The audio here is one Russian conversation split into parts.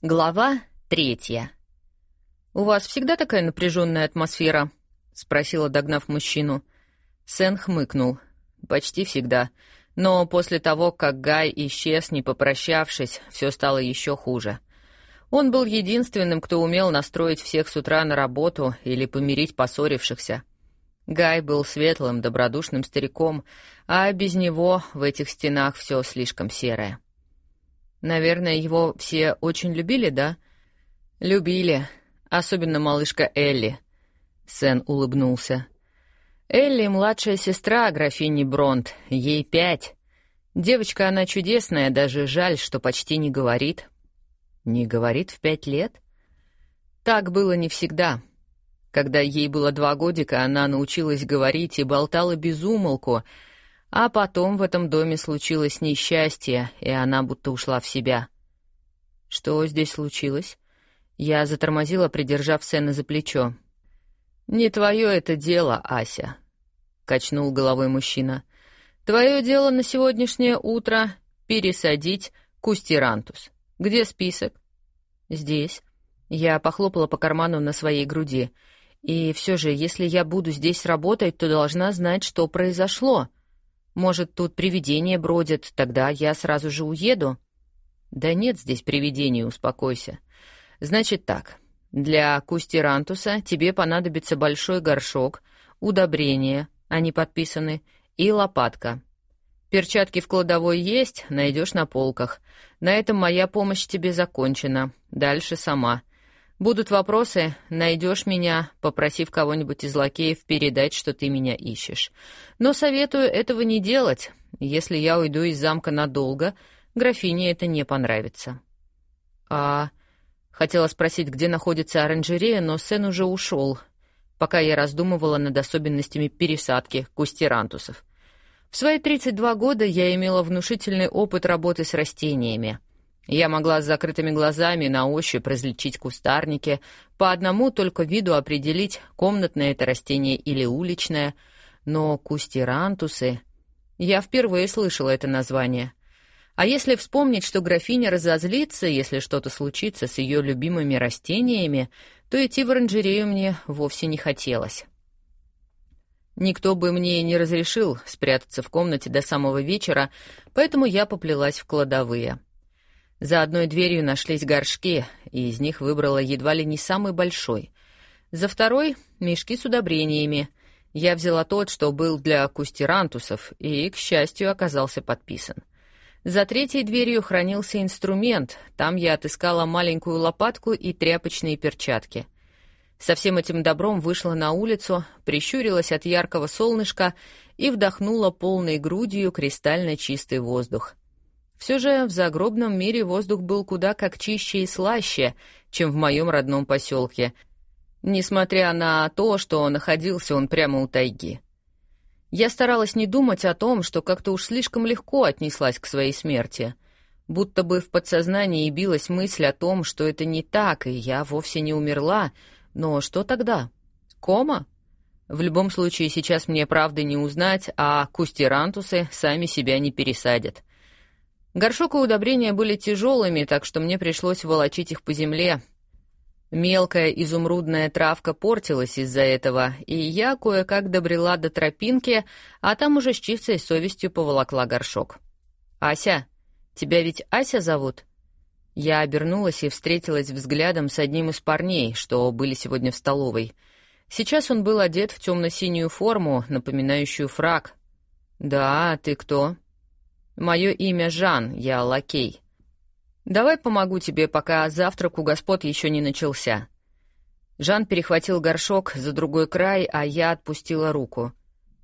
Глава третья. «У вас всегда такая напряженная атмосфера?» — спросила, догнав мужчину. Сен хмыкнул. «Почти всегда. Но после того, как Гай исчез, не попрощавшись, все стало еще хуже. Он был единственным, кто умел настроить всех с утра на работу или помирить поссорившихся. Гай был светлым, добродушным стариком, а без него в этих стенах все слишком серое». Наверное, его все очень любили, да? Любили, особенно малышка Элли. Сен улыбнулся. Элли — младшая сестра графини Бронт, ей пять. Девочка она чудесная, даже жаль, что почти не говорит. Не говорит в пять лет? Так было не всегда. Когда ей было два годика, она научилась говорить и болтала без умолку — а потом в этом доме случилось несчастье, и она будто ушла в себя. Что здесь случилось? Я затормозила, придержав Сэна за плечо. «Не твое это дело, Ася», — качнул головой мужчина. «Твое дело на сегодняшнее утро — пересадить кустирантус. Где список?» «Здесь». Я похлопала по карману на своей груди. «И все же, если я буду здесь работать, то должна знать, что произошло». Может, тут привидение бродит, тогда я сразу же уеду?» «Да нет здесь привидений, успокойся. Значит так, для кустирантуса тебе понадобится большой горшок, удобрения, они подписаны, и лопатка. Перчатки в кладовой есть, найдешь на полках. На этом моя помощь тебе закончена. Дальше сама. Будут вопросы, найдешь меня, попросив кого-нибудь из лакеев передать, что ты меня ищешь. Но советую этого не делать. Если я уйду из замка надолго, графине это не понравится. А хотела спросить, где находится оранжерея, но Сен уже ушел, пока я раздумывала над особенностями пересадки кустирантусов. В свои 32 года я имела внушительный опыт работы с растениями — я могла с закрытыми глазами на ощупь различить кустарники, по одному только виду определить, комнатное это растение или уличное, но кустирантусы... Я впервые слышала это название. А если вспомнить, что графиня разозлится, если что-то случится с ее любимыми растениями, то идти в оранжерею мне вовсе не хотелось. Никто бы мне не разрешил спрятаться в комнате до самого вечера, поэтому я поплелась в кладовые — за одной дверью нашлись горшки, и из них выбрала едва ли не самый большой. За второй — мешки с удобрениями. Я взяла тот, что был для кустирантусов, и, к счастью, оказался подписан. За третьей дверью хранился инструмент, там я отыскала маленькую лопатку и тряпочные перчатки. Со всем этим добром вышла на улицу, прищурилась от яркого солнышка и вдохнула полной грудью кристально чистый воздух. Все же в загробном мире воздух был куда как чище и слаще, чем в моем родном поселке, несмотря на то, что находился он прямо у тайги. Я старалась не думать о том, что как-то уж слишком легко отнеслась к своей смерти, будто бы в подсознании билась мысль о том, что это не так, и я вовсе не умерла, но что тогда? Кома? В любом случае, сейчас мне правды не узнать, а кустирантусы сами себя не пересадят. Горшок и удобрения были тяжелыми, так что мне пришлось волочить их по земле. Мелкая изумрудная травка портилась из-за этого, и я кое-как добрела до тропинки, а там уже с чистой совестью поволокла горшок. «Ася, тебя ведь Ася зовут?» Я обернулась и встретилась взглядом с одним из парней, что были сегодня в столовой. Сейчас он был одет в темно-синюю форму, напоминающую фраг. «Да, ты кто?» Мое имя Жан, я лакей. Давай помогу тебе, пока завтрак у господ еще не начался. Жан перехватил горшок за другой край, а я отпустила руку.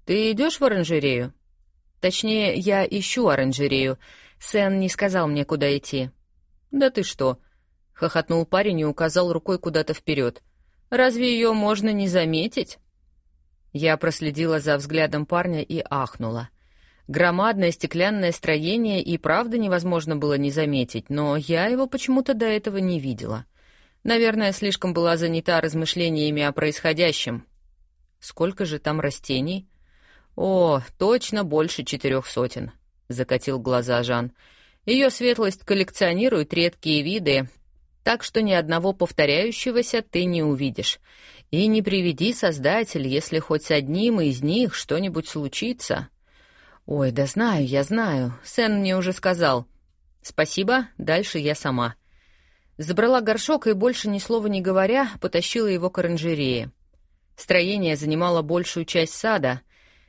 Ты идешь в оранжерею? Точнее, я ищу оранжерею. Сен не сказал мне, куда идти. Да ты что? хохотнул парень и указал рукой куда-то вперед. Разве ее можно не заметить? Я проследила за взглядом парня и ахнула. Громадное стеклянное строение и правда невозможно было не заметить, но я его почему-то до этого не видела. Наверное, слишком была занята размышлениями о происходящем. Сколько же там растений? О, точно больше четырех сотен, — закатил глаза Жан. Ее светлость коллекционирует редкие виды, так что ни одного повторяющегося ты не увидишь. И не приведи, Создатель, если хоть с одним из них что-нибудь случится. Ой, да знаю, я знаю. Сэн мне уже сказал. Спасибо, дальше я сама. Забрала горшок и, больше ни слова не говоря, потащила его к оранжерее. Строение занимало большую часть сада.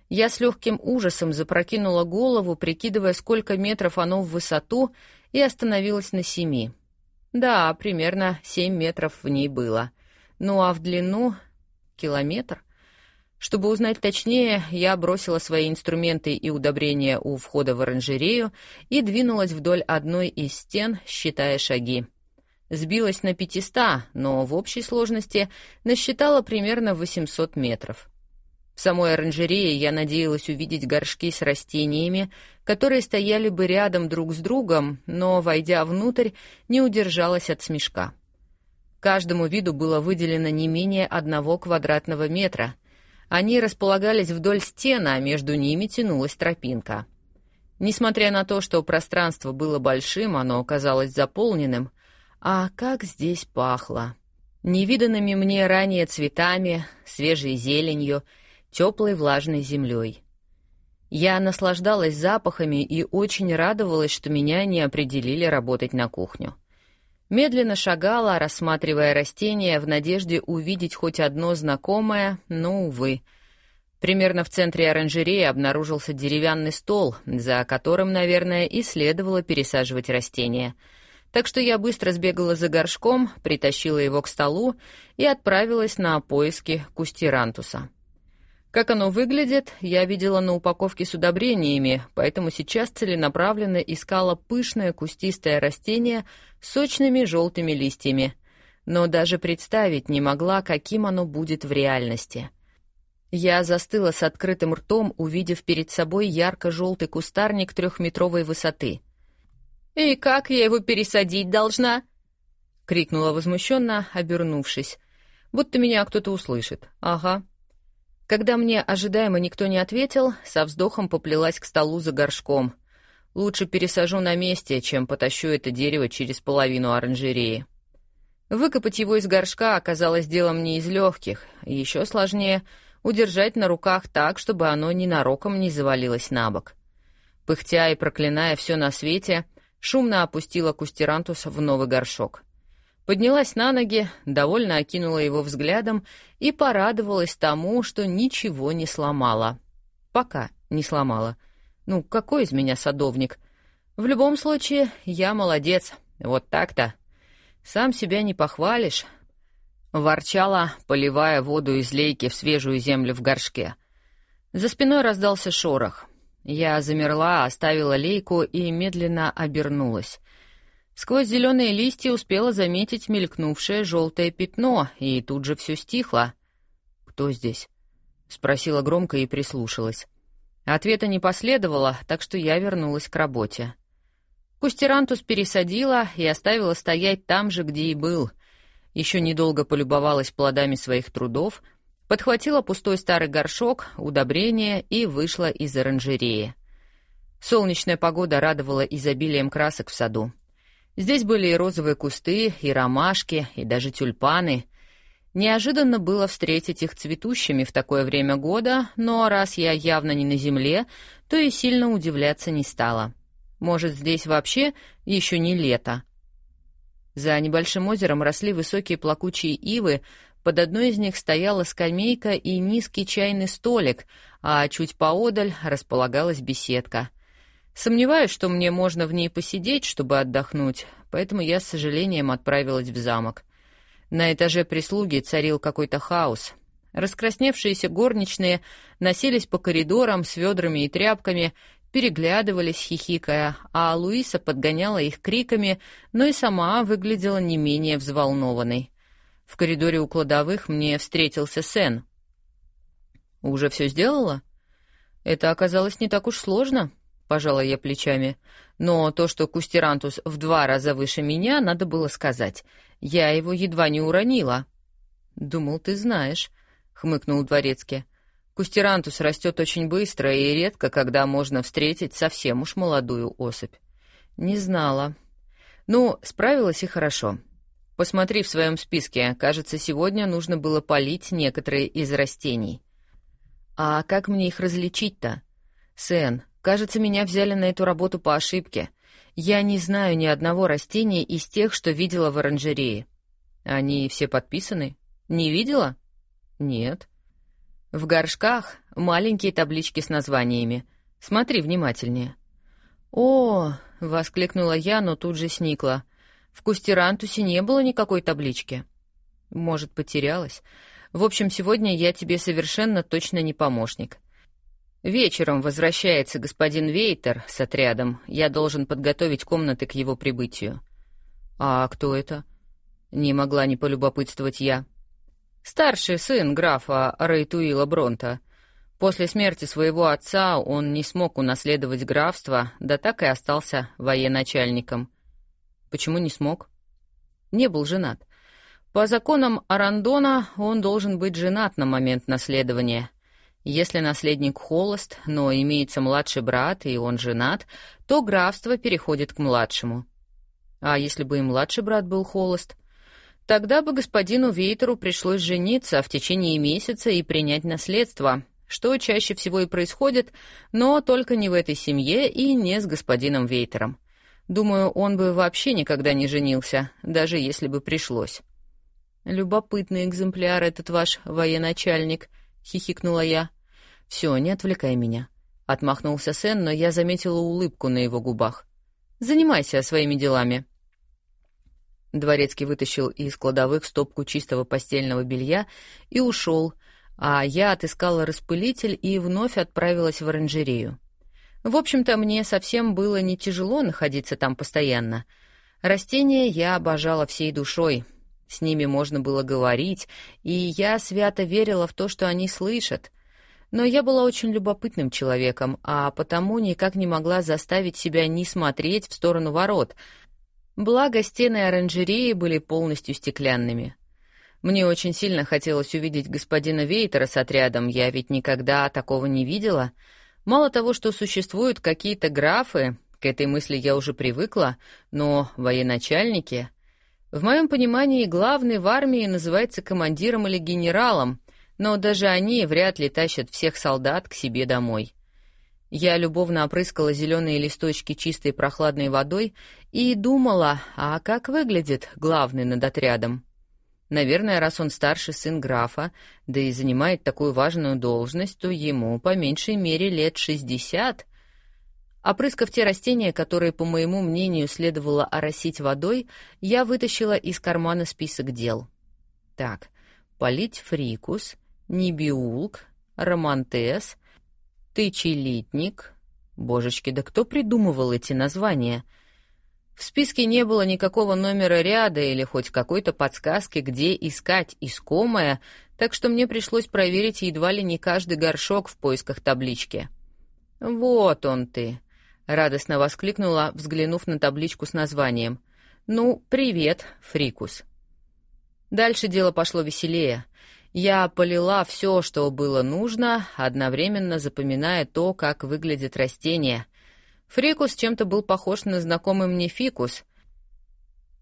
Я с легким ужасом запрокинула голову, прикидывая, сколько метров оно в высоту, и остановилась на семи. Да, примерно семь метров в ней было. Ну а в длину — километр. Чтобы узнать точнее, я бросила свои инструменты и удобрения у входа в оранжерею и двинулась вдоль одной из стен, считая шаги. Сбилась на 500, но в общей сложности насчитала примерно 800 метров. В самой оранжерее я надеялась увидеть горшки с растениями, которые стояли бы рядом друг с другом, но, войдя внутрь, не удержалась от смешка. Каждому виду было выделено не менее одного квадратного метра. Они располагались вдоль стены, а между ними тянулась тропинка. Несмотря на то, что пространство было большим, оно оказалось заполненным. А как здесь пахло! Невиданными мне ранее цветами, свежей зеленью — теплой влажной землей. Я наслаждалась запахами и очень радовалась, что меня не определили работать на кухню. Медленно шагала, рассматривая растения в надежде увидеть хоть одно знакомое, но, увы. Примерно в центре оранжереи обнаружился деревянный стол, за которым, наверное, и следовало пересаживать растения. Так что я быстро сбегала за горшком, притащила его к столу и отправилась на поиски кустирантуса. Как оно выглядит, я видела на упаковке с удобрениями, поэтому сейчас целенаправленно искала пышное кустистое растение с сочными желтыми листьями. Но даже представить не могла, каким оно будет в реальности. Я застыла с открытым ртом, увидев перед собой ярко-желтый кустарник трехметровой высоты. «И как я его пересадить должна?» — крикнула возмущенно, обернувшись. «Будто меня кто-то услышит. Ага, когда мне ожидаемо никто не ответил, со вздохом поплелась к столу за горшком. Лучше пересажу на месте, чем потащу это дерево через половину оранжереи. Выкопать его из горшка оказалось делом не из легких, еще сложнее удержать на руках так, чтобы оно ненароком не завалилось на бок. Пыхтя и проклиная все на свете, шумно опустила кустерантус в новый горшок. Поднялась на ноги, довольно окинула его взглядом и порадовалась тому, что ничего не сломала. Пока не сломала. Ну, какой из меня садовник? В любом случае, я молодец. Вот так-то. Сам себя не похвалишь. Ворчала, поливая воду из лейки в свежую землю в горшке. За спиной раздался шорох. Я замерла, оставила лейку и медленно обернулась. Сквозь зеленые листья успела заметить мелькнувшее желтое пятно, и тут же все стихло. «Кто здесь?» — спросила громко и прислушалась. Ответа не последовало, так что я вернулась к работе. Кустерантус пересадила и оставила стоять там же, где и был. Еще недолго полюбовалась плодами своих трудов, подхватила пустой старый горшок, удобрение и вышла из оранжереи. Солнечная погода радовала изобилием красок в саду. Здесь были и розовые кусты, и ромашки, и даже тюльпаны. Неожиданно было встретить их цветущими в такое время года, но раз я явно не на земле, то и сильно удивляться не стала. Может, здесь вообще еще не лето. За небольшим озером росли высокие плакучие ивы, под одной из них стояла скамейка и низкий чайный столик, а чуть поодаль располагалась беседка. Сомневаюсь, что мне можно в ней посидеть, чтобы отдохнуть, поэтому я с сожалением отправилась в замок. На этаже прислуги царил какой-то хаос. Раскрасневшиеся горничные носились по коридорам с ведрами и тряпками, переглядывались, хихикая, а Луиса подгоняла их криками, но и сама выглядела не менее взволнованной. В коридоре у кладовых мне встретился Сен. «Уже все сделала?» «Это оказалось не так уж сложно», — пожала я плечами. «Но то, что Кустерантус в два раза выше меня, надо было сказать. Я его едва не уронила». «Думал, ты знаешь», — хмыкнул Дворецкий. «Кустерантус растет очень быстро и редко, когда можно встретить совсем уж молодую особь». «Не знала». «Ну, справилась и хорошо. Посмотри в своем списке. Кажется, сегодня нужно было полить некоторые из растений. А как мне их различить-то? Сэн, кажется, меня взяли на эту работу по ошибке. Я не знаю ни одного растения из тех, что видела в оранжерее. Они все подписаны? Не видела? Нет. В горшках маленькие таблички с названиями. Смотри внимательнее. О, воскликнула я, но тут же сникла. В Кустерантусе не было никакой таблички. Может, потерялась. В общем, сегодня я тебе совершенно точно не помощник. Вечером возвращается господин Вейтер с отрядом. Я должен подготовить комнаты к его прибытию. А кто это? Не могла не полюбопытствовать я. Старший сын графа Рейтуила Бронта. После смерти своего отца он не смог унаследовать графство, да так и остался военачальником. Почему не смог? Не был женат. По законам Арандона он должен быть женат на момент наследования. Если наследник холост, но имеется младший брат, и он женат, то графство переходит к младшему. А если бы и младший брат был холост? Тогда бы господину Вейтеру пришлось жениться в течение месяца и принять наследство, что чаще всего и происходит, но только не в этой семье и не с господином Вейтером. Думаю, он бы вообще никогда не женился, даже если бы пришлось. «Любопытный экземпляр этот ваш военачальник», — хихикнула я. «Все, не отвлекай меня», — отмахнулся Сен, но я заметила улыбку на его губах. «Занимайся своими делами». Дворецкий вытащил из кладовых стопку чистого постельного белья и ушел, а я отыскала распылитель и вновь отправилась в оранжерею. В общем-то, мне совсем было не тяжело находиться там постоянно. Растения я обожала всей душой. С ними можно было говорить, и я свято верила в то, что они слышат. Но я была очень любопытным человеком, а потому никак не могла заставить себя не смотреть в сторону ворот. Благо, стены оранжереи были полностью стеклянными. Мне очень сильно хотелось увидеть господина Вейтера с отрядом, я ведь никогда такого не видела — Мало того, что существуют какие-то графы, к этой мысли я уже привыкла, но военачальники... В моем понимании главный в армии называется командиром или генералом, но даже они вряд ли тащат всех солдат к себе домой. Я любовно опрыскала зеленые листочки чистой прохладной водой и думала, а как выглядит главный над отрядом. Наверное, раз он старший сын графа, да и занимает такую важную должность, то ему по меньшей мере лет шестьдесят. Опрыскав те растения, которые, по моему мнению, следовало оросить водой, я вытащила из кармана список дел. Так, полить фрикус, нибиулк, романтес, тычелитник. Божечки, да кто придумывал эти названия — в списке не было никакого номера ряда или хоть какой-то подсказки, где искать искомое, так что мне пришлось проверить едва ли не каждый горшок в поисках таблички. «Вот он ты!» — радостно воскликнула, взглянув на табличку с названием. «Ну, привет, Фрикус!» Дальше дело пошло веселее. Я полила все, что было нужно, одновременно запоминая то, как выглядит растение — Фрикус чем-то был похож на знакомый мне фикус.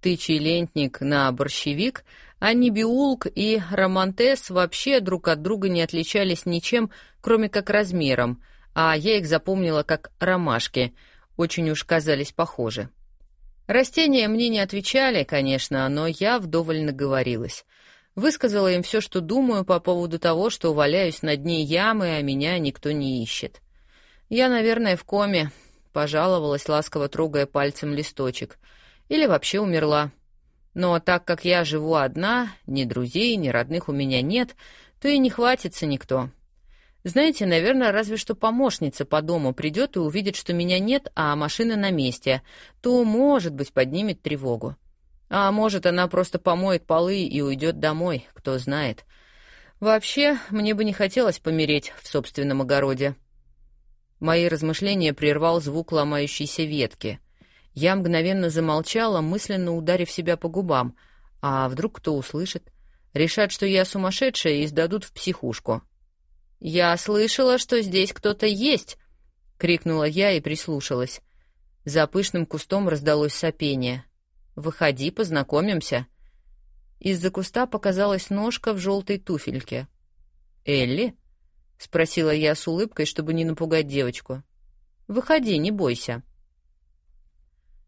Тычий лентник на борщевик, а Нибиулк и Романтес вообще друг от друга не отличались ничем, кроме как размером, а я их запомнила как ромашки, очень уж казались похожи. Растения мне не отвечали, конечно, но я вдоволь наговорилась. Высказала им все, что думаю по поводу того, что валяюсь на дне ямы, а меня никто не ищет. Я, наверное, в коме, пожаловалась, ласково трогая пальцем листочек. Или вообще умерла. Но так как я живу одна, ни друзей, ни родных у меня нет, то и не хватится никто. Знаете, наверное, разве что помощница по дому придет и увидит, что меня нет, а машина на месте, то, может быть, поднимет тревогу. А может, она просто помоет полы и уйдет домой, кто знает. Вообще, мне бы не хотелось помереть в собственном огороде. Мои размышления прервал звук ломающейся ветки. Я мгновенно замолчала, мысленно ударив себя по губам. А вдруг кто услышит? Решат, что я сумасшедшая и сдадут в психушку. «Я слышала, что здесь кто-то есть!» — крикнула я и прислушалась. За пышным кустом раздалось сопение. «Выходи, познакомимся». Из-за куста показалась ножка в желтой туфельке. «Элли?» — спросила я с улыбкой, чтобы не напугать девочку. «Выходи, не бойся».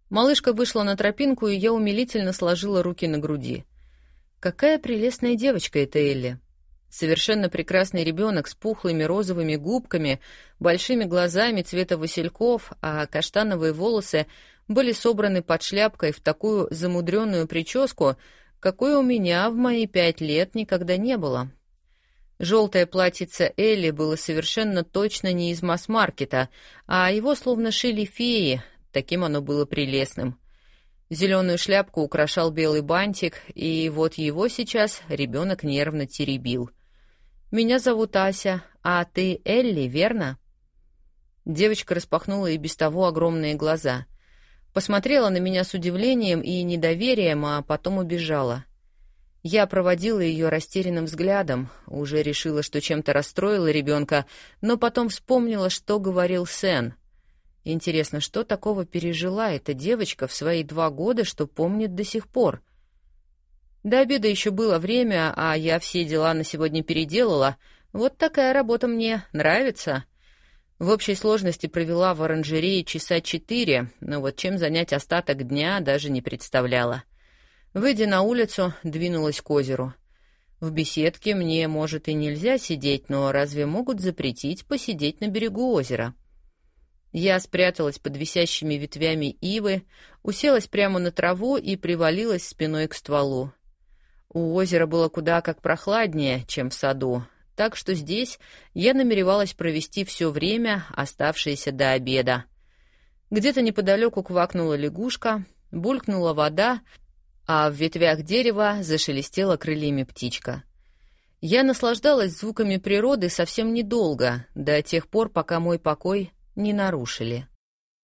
Малышка вышла на тропинку, и я умилительно сложила руки на груди. Какая прелестная девочка эта Элли. Совершенно прекрасный ребенок с пухлыми розовыми губками, большими глазами цвета васильков, а каштановые волосы были собраны под шляпкой в такую замудренную прическу, какой у меня в мои пять лет никогда не было. Желтое платьице Элли было совершенно точно не из масс-маркета, а его словно шили феи, таким оно было прелестным. Зеленую шляпку украшал белый бантик, и вот его сейчас ребенок нервно теребил. «Меня зовут Ася, а ты Элли, верно?» Девочка распахнула и без того огромные глаза. Посмотрела на меня с удивлением и недоверием, а потом убежала. Я проводила ее растерянным взглядом, уже решила, что чем-то расстроила ребенка, но потом вспомнила, что говорил Сен. Интересно, что такого пережила эта девочка в свои два года, что помнит до сих пор? До обеда еще было время, а я все дела на сегодня переделала. Вот такая работа мне нравится. В общей сложности провела в оранжерее часа четыре, но вот чем занять остаток дня даже не представляла. Выйдя на улицу, двинулась к озеру. В беседке мне, может, и нельзя сидеть, но разве могут запретить посидеть на берегу озера? Я спряталась под висящими ветвями ивы, уселась прямо на траву и привалилась спиной к стволу. У озера было куда как прохладнее, чем в саду, так что здесь я намеревалась провести все время, оставшееся до обеда. Где-то неподалеку квакнула лягушка, булькнула вода, а в ветвях дерева зашелестела крыльями птичка. Я наслаждалась звуками природы совсем недолго, до тех пор, пока мой покой не нарушили.